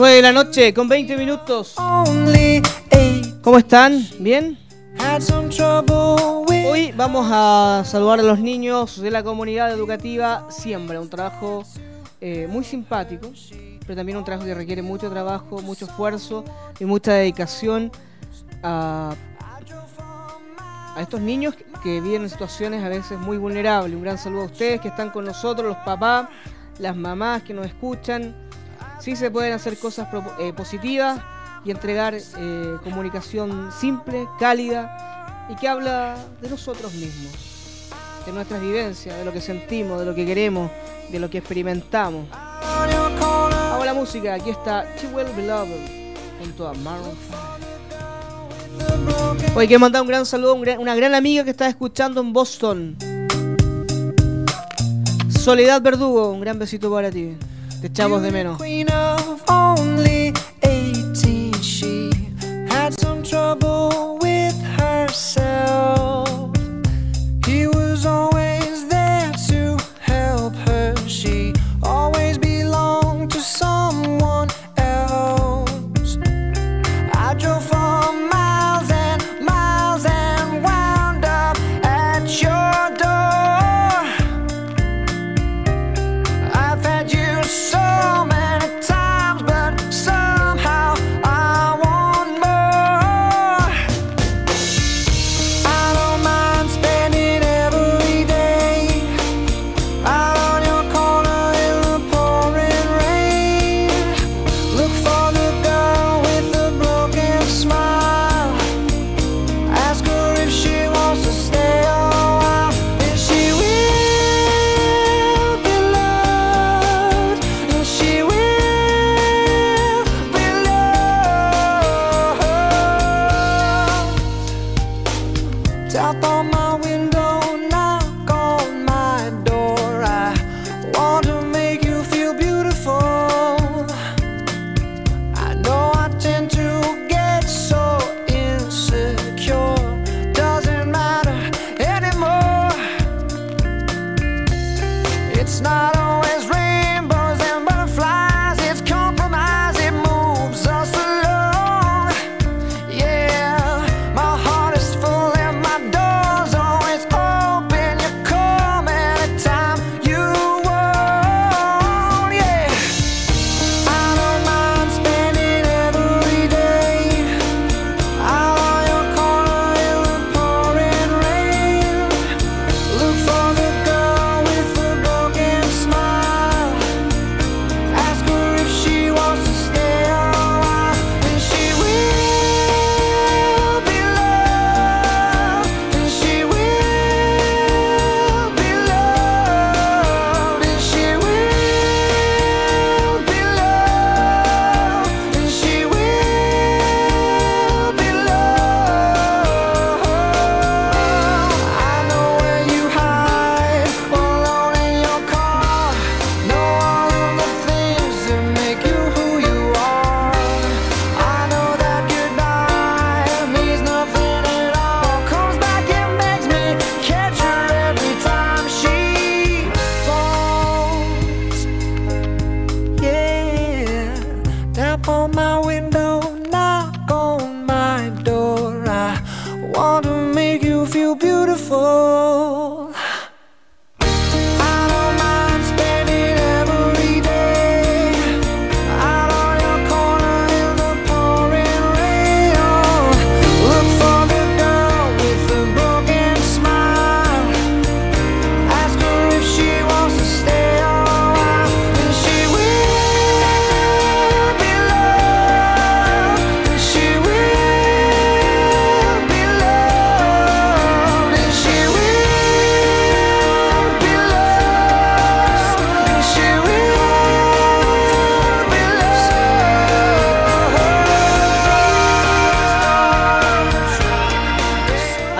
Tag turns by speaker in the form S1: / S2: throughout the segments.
S1: 9 de la noche con 20 minutos. ¿Cómo están? ¿Bien? Hoy vamos a saludar a los niños de la comunidad educativa Siembra, un trabajo eh, muy simpático, pero también un trabajo que requiere mucho trabajo, mucho esfuerzo y mucha dedicación a, a estos niños que viven en situaciones a veces muy vulnerables. Un gran saludo a ustedes que están con nosotros, los papás, las mamás que nos escuchan. Sí se pueden hacer cosas eh, positivas y entregar eh, comunicación simple, cálida y que habla de nosotros mismos, de nuestras vivencias, de lo que sentimos, de lo que queremos, de lo que experimentamos. A la música, aquí está She Will Be Loved junto a Maroon 5. Hoy quiero mandar un gran saludo a una gran amiga que está escuchando en Boston. Soledad Verdugo, un gran besito para ti. Te echamos de menos. it's not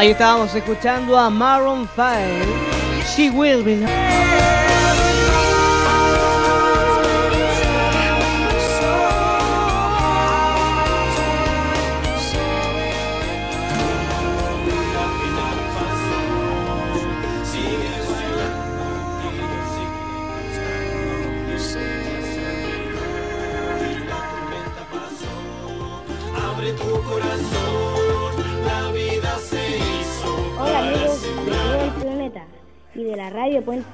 S1: Ahí estábamos escuchando a Maroon 5. She will be.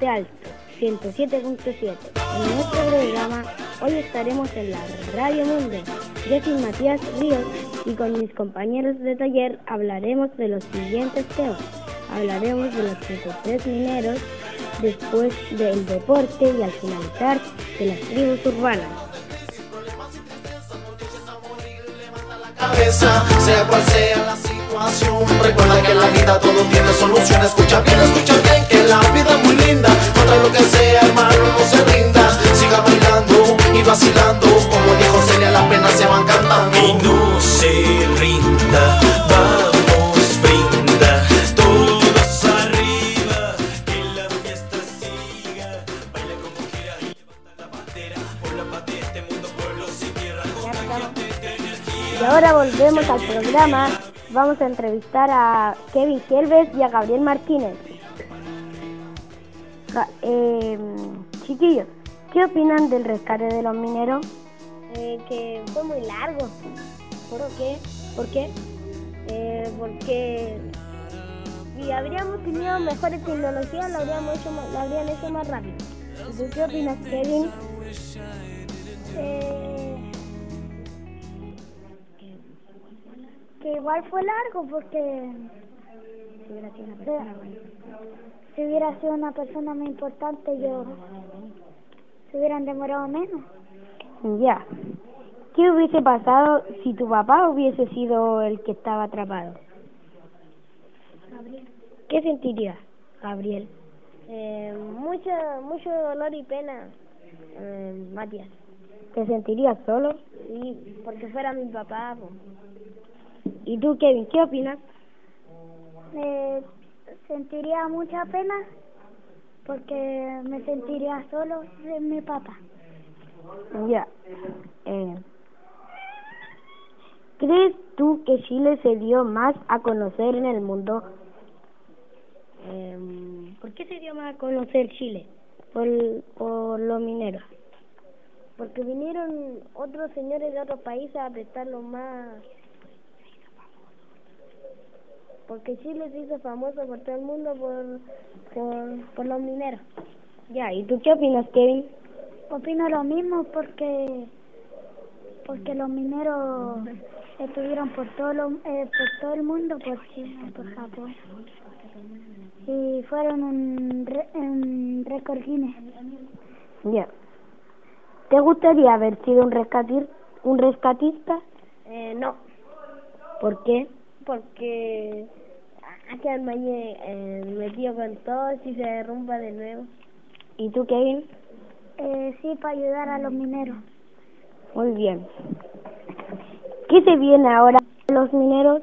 S2: Alto 107.7. En nuestro programa hoy estaremos en la Radio Mundo. Yo soy Matías Ríos y con mis compañeros de taller hablaremos de los siguientes temas. Hablaremos de los 33 mineros, después del deporte y al finalizar de las tribus urbanas.
S3: sea cual sea la situación. Recuerda que en la vida todo tiene solución. Escucha bien, escucha
S4: Vamos
S2: a entrevistar a Kevin Kelves y a Gabriel Martínez. Eh, chiquillos, ¿qué opinan del rescate de los mineros? Eh, que fue muy largo. ¿Por qué? ¿Por qué? Eh, porque si habríamos tenido mejores tecnologías, lo, habríamos hecho más- habrían hecho más rápido. ¿Y ¿Tú qué opinas, Kevin?
S5: que igual fue largo porque si hubiera sido una persona muy importante yo se hubieran demorado menos
S2: Ya. ¿Qué hubiese pasado si tu papá hubiese sido el que estaba atrapado? ¿Qué sentirías, Gabriel?
S6: Eh, mucho, mucho dolor y pena, eh, Matías.
S2: ¿Te sentirías solo?
S6: Sí, porque fuera mi papá.
S2: ¿Y tú, Kevin, qué opinas?
S5: Eh, sentiría mucha pena porque me sentiría solo de mi papá
S2: Ya. Eh, ¿Crees tú que Chile se dio más a conocer en el mundo?
S6: Em,
S2: ¿Por qué se dio más a conocer Chile? Por, por los mineros.
S6: porque vinieron otros señores de otros países a prestarlo más. Porque Chile se hizo famoso por todo el mundo por, por, por los mineros.
S2: Ya, ¿y tú qué opinas, Kevin?
S5: opino lo mismo porque porque los mineros estuvieron por todo lo, eh, por todo el mundo por China por Japón y fueron un, re- un récord Guinness
S2: Ya. ¿Te gustaría haber sido un rescatir, un rescatista?
S6: Eh, no,
S2: ¿Por qué?
S6: Porque hay que armar eh, metido con todo si se derrumba de nuevo.
S2: ¿Y tú, Kevin?
S5: eh, sí para ayudar a los mineros
S2: Muy bien. ¿Qué se viene ahora los mineros,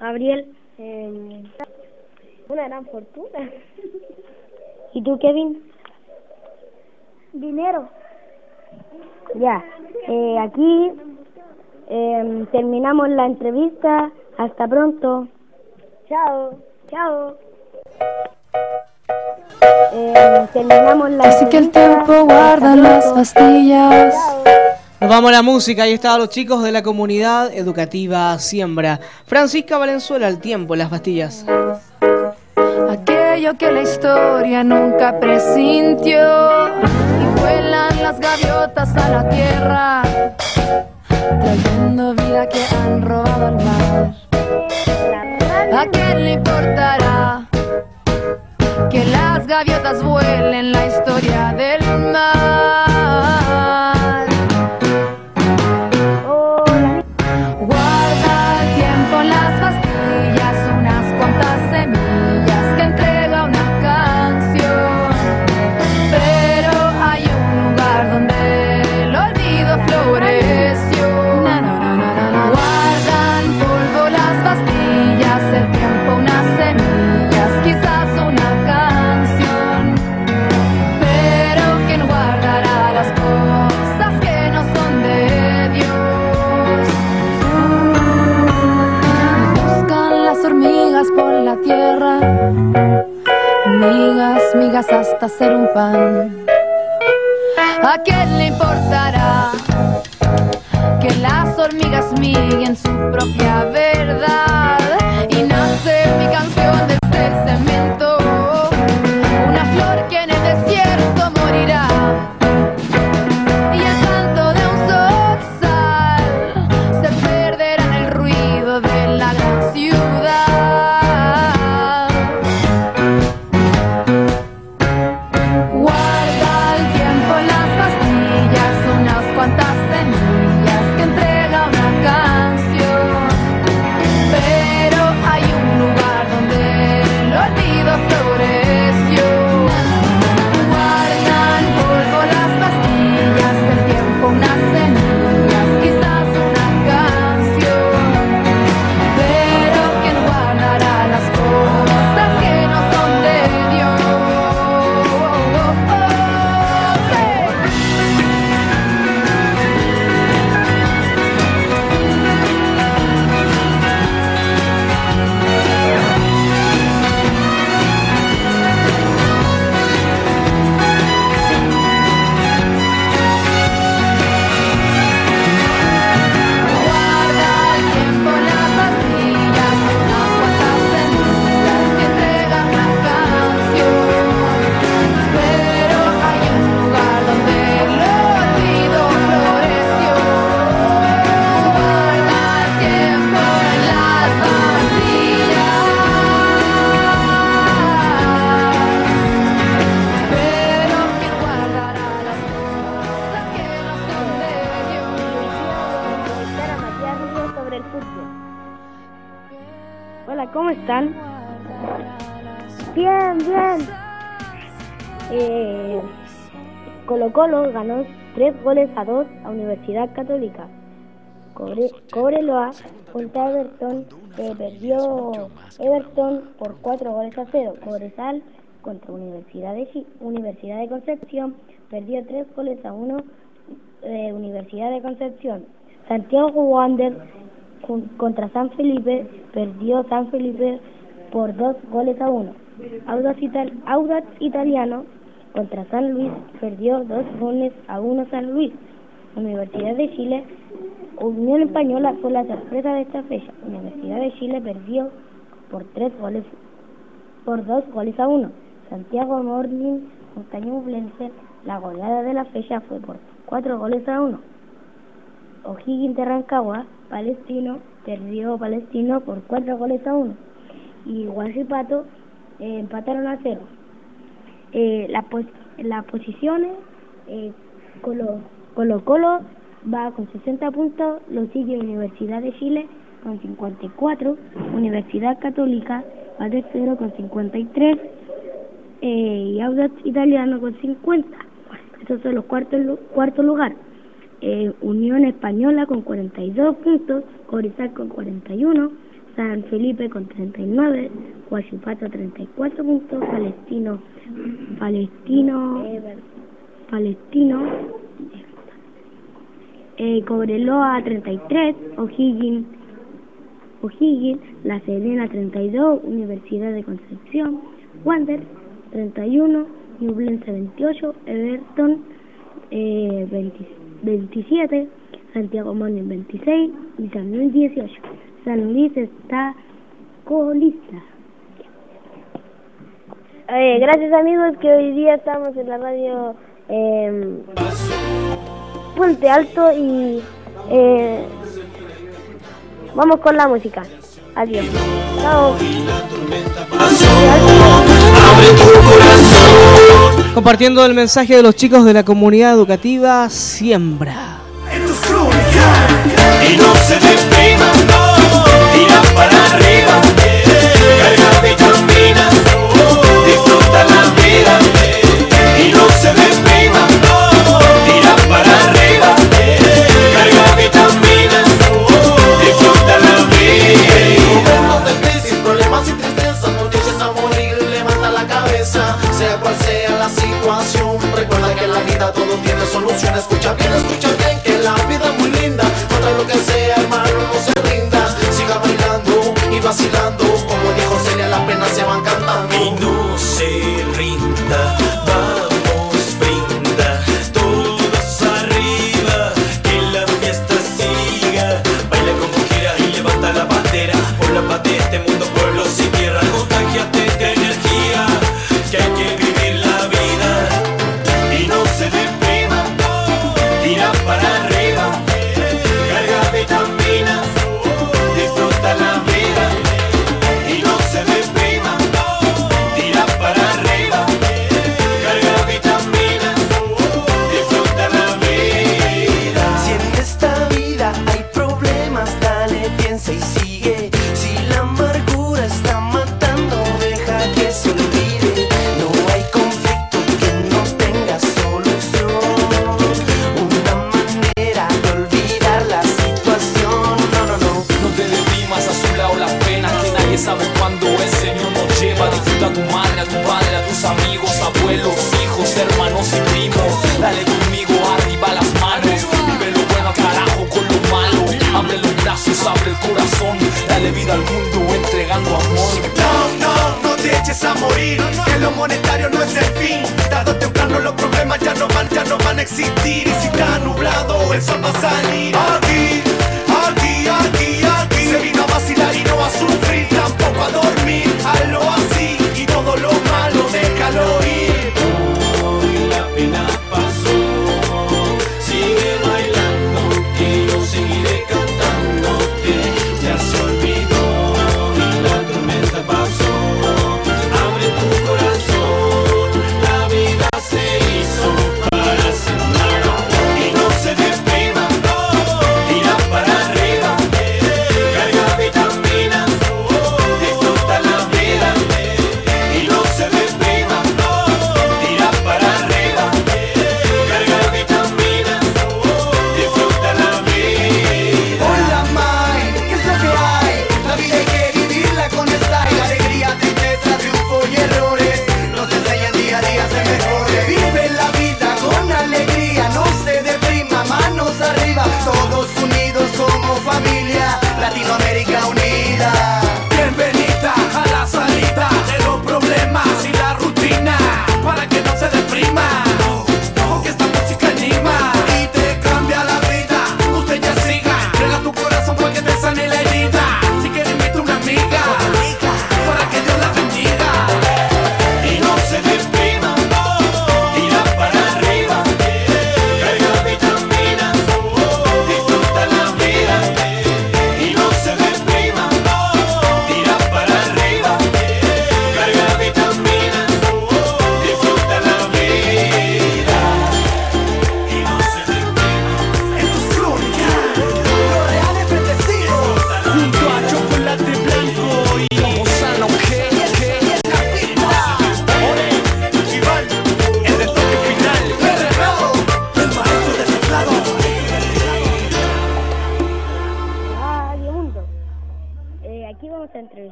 S2: Gabriel?
S6: Eh, una gran fortuna.
S2: ¿Y tú, Kevin?
S5: dinero
S2: Ya. Eh, aquí eh, terminamos la entrevista. Hasta pronto.
S6: Chao.
S2: Chao. Eh, terminamos la
S7: Así que el tiempo guarda las pastillas.
S1: Nos vamos a la música, ahí estaban los chicos de la comunidad educativa Siembra. Francisca Valenzuela, el tiempo, las pastillas.
S7: Aquello que la historia nunca presintió. Y vuelan las gaviotas a la tierra. Trayendo vida que han robado al mar. ¿A quién le importará que las gaviotas vuelen la historia del mar? Hasta ser un pan. ¿A quién le importará que las hormigas miguen su propia verdad?
S2: Ganó tres goles a dos a Universidad Católica. Cobre- Cobreloa contra Everton eh, perdió Everton por cuatro goles a cero. Cobresal contra Universidad de, Chi- Universidad de Concepción perdió tres goles a uno eh, Universidad de Concepción. Santiago Wander contra San Felipe perdió San Felipe por dos goles a uno. Audax, Ital- Audax Italiano contra San Luis perdió dos goles a uno San Luis. Universidad de Chile, Unión Española fue la sorpresa de esta fecha. Universidad de Chile perdió por tres goles por dos goles a uno. Santiago Morning contra Ñublense, la goleada de la fecha fue por cuatro goles a uno. O'Higgins de Rancagua, Palestino, perdió Palestino por cuatro goles a uno. Y Guasipato eh, empataron a cero. Eh, la pos- las posiciones, eh, Colo, Colo Colo va con 60 puntos, lo sigue Universidad de Chile con 54, Universidad Católica va tercero con 53 eh, y Audax Italiano con 50. Esos son los cuartos cuarto lugar. Eh, Unión Española con 42 puntos, Corizal con 41, San Felipe con 39, Huachipato 34 puntos, Palestino, Palestino, Palestino, eh, Cobreloa 33, O'Higgins, O'Higgins, La Serena 32, Universidad de Concepción, Wander 31, Ñublense 28, Everton eh, 20 27, Santiago Morning 26 y San Luis 18. San Luis está colista.
S6: Eh, gracias amigos que hoy día estamos en la radio eh, Puente Alto y eh, vamos con la música. Adiós. Chao.
S1: Compartiendo el mensaje de los chicos de la comunidad educativa Siembra.
S4: Y no se depriman, no, Y nublado, el sol va a salir.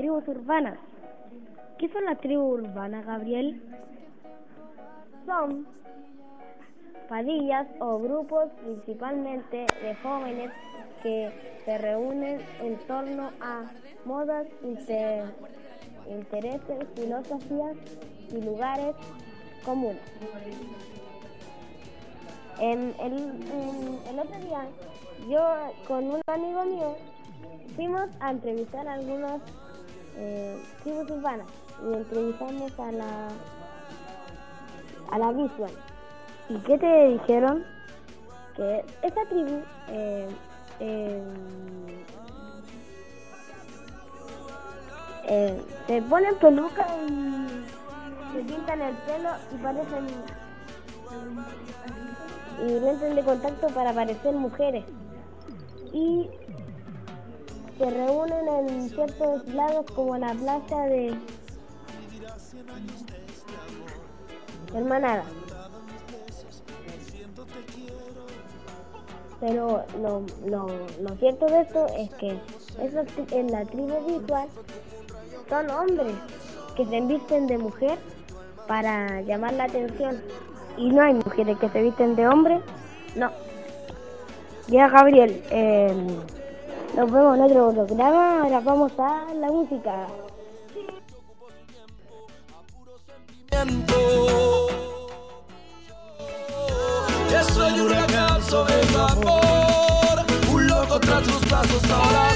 S2: Tribus urbanas. ¿Qué son las tribus urbanas, Gabriel? Son padillas o grupos principalmente de jóvenes que se reúnen en torno a modas, inter- intereses, filosofías y lugares comunes. En el, el otro día, yo con un amigo mío fuimos a entrevistar a algunos eh, tribus urbanas y entrevistamos a la a la visual. ¿Y qué te dijeron? Que esa tribu eh, eh, eh, se ponen peluca y se pintan el pelo y parecen y lentes de contacto para parecer mujeres. Y se reúnen en ciertos lados como la plaza de Hermanada. Pero lo, lo, lo cierto de esto es que esos en la tribu visual son hombres que se visten de mujer para llamar la atención. Y no hay mujeres que se visten de hombre, no. Ya Gabriel, eh, nos vemos en otro programa, ahora vamos a la música.
S8: Yo soy un huracán sobre tu amor, un loco tras tus pasos ahora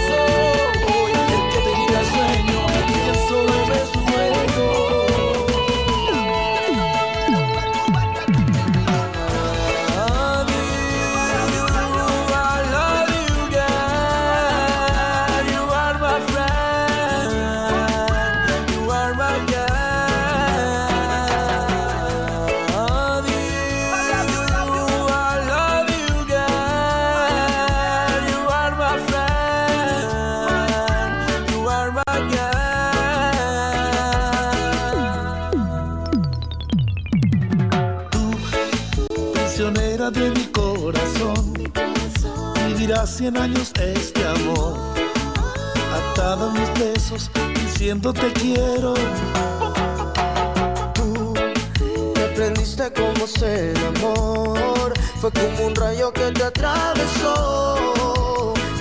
S4: Cien años este amor, atada a mis besos, diciendo te quiero.
S9: Tú me aprendiste cómo ser amor. Fue como un rayo que te atravesó.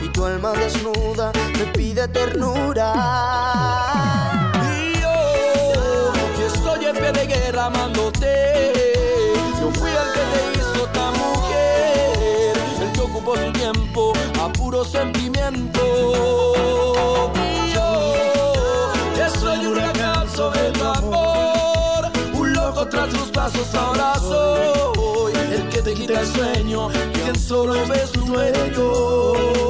S9: Y tu alma desnuda me pide ternura.
S8: Soy el que te quita el sueño, quien solo ves tu dueño.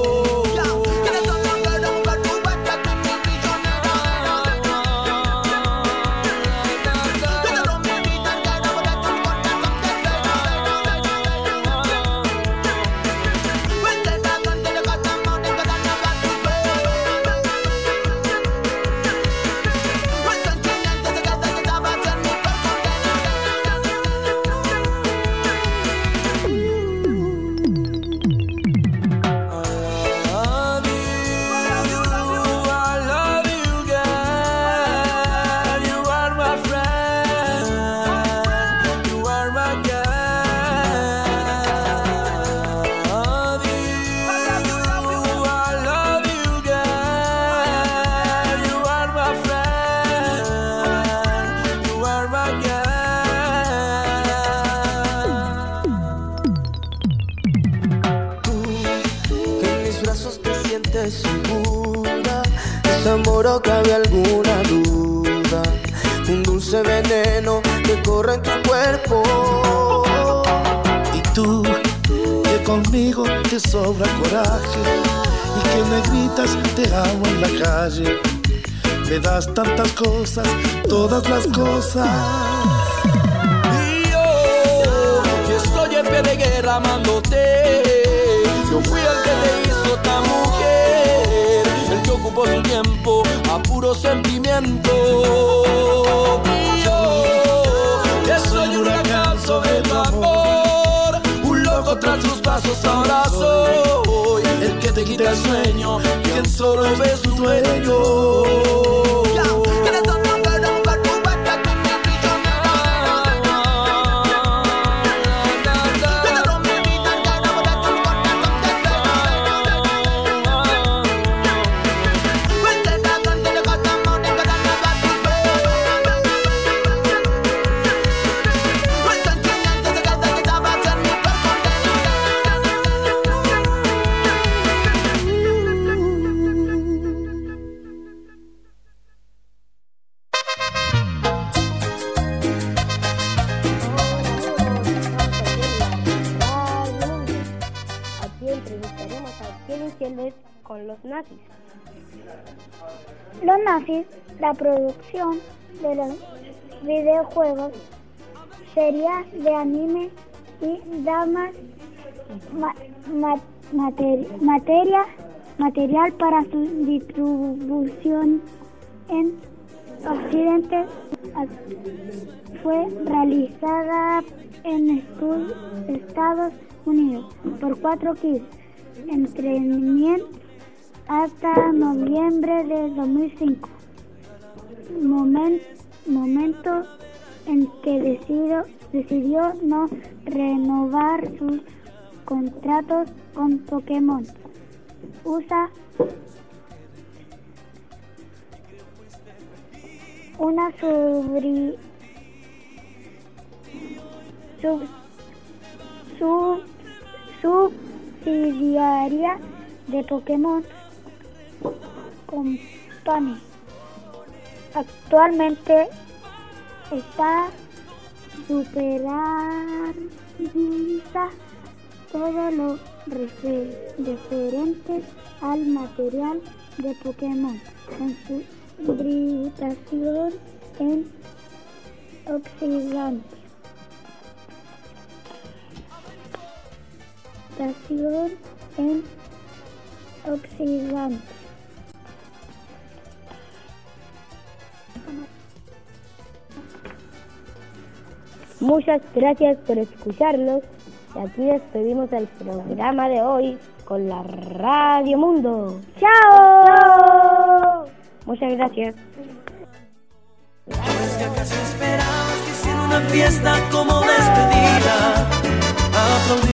S10: Conmigo te sobra coraje y que me gritas te amo en la calle. Me das tantas cosas, todas las cosas.
S8: Y yo, estoy en pie de guerra amándote. Yo fui el que te hizo tan mujer, el que ocupó su tiempo a puro sentimiento. Un loco tras tus pasos ahora soy el que te quita el sueño, quien solo ves tu dueño.
S2: Nazis,
S5: la producción de los videojuegos, series de anime y damas ma- ma- mater- materia, material para su distribución en Occidente. Fue realizada en Estados Unidos por cuatro kids entretenimiento hasta noviembre de 2005 Momen- momento en que decidió, decidió no renovar sus contratos con Pokémon. Usa una subri- sub- sub- subsidiaria de Pokémon Company. Actualmente está superando todo lo refer- referente al material de Pokémon en su distribución en Occidente. En Occidente.
S2: Muchas gracias por escucharnos. Y aquí despedimos el programa de hoy con la Radio Mundo. ¡Chao! Muchas gracias.